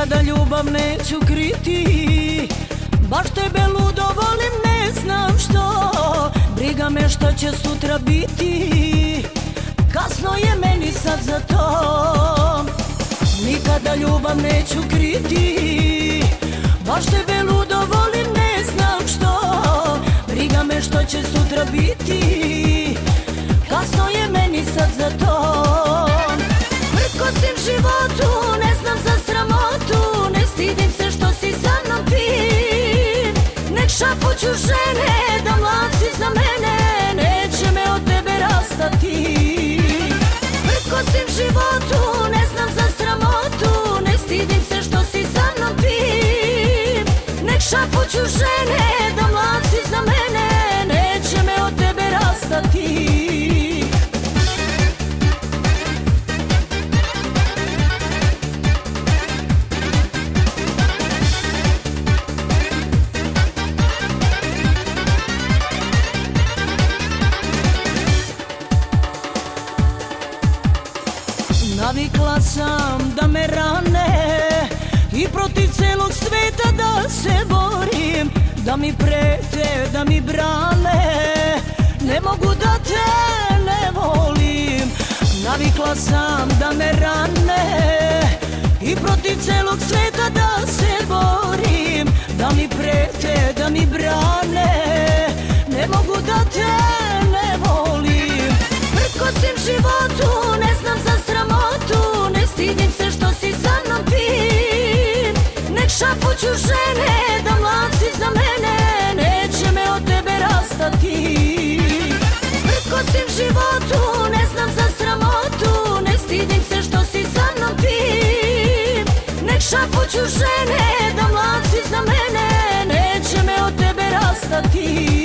Nikada ljubav neću kriti. Baš tebe ludo volim, ne znam što. Briga me što će sutra biti. Kasno je meni sad za to. Nikada ljubav neću kriti. Baš tebe ludo volim, ne znam što. Briga me što će sutra biti. Kasno je meni sad za to. Prkosim životu, šapuću žene da mlad si za mene Neće me od tebe rastati. Prkosim životu, ne znam za sramotu Ne stidim se što si sa mnom ti. Nek šapuću žene da mlad si za mene Neće me od tebe rastati sam da me rane I protiv celog sveta da se borim Da mi prete, da mi brane. Ne mogu da te ne volim Navikla sam da me rane I protiv celog sveta da se borim šapuću žene da mlad za mene Neće me od tebe rastati. Prkosim životu, ne znam za sramotu Ne stidim se što si sa mnom ti. Nek šapuću žene da mlad za mene Neće me od tebe rastati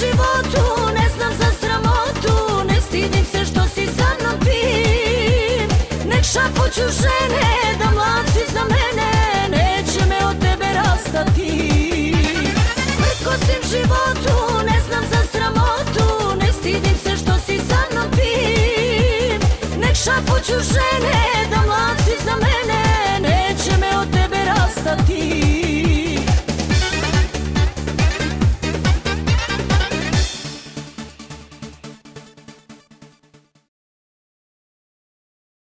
životu, ne znam za sramotu Ne stidim se što si sa mnom ti. Nek šapuću žene da mlad si za mene Neće me od tebe rastati. Prkosim životu, ne znam za sramotu Ne stidim se što si sa mnom ti. Nek šapuću žene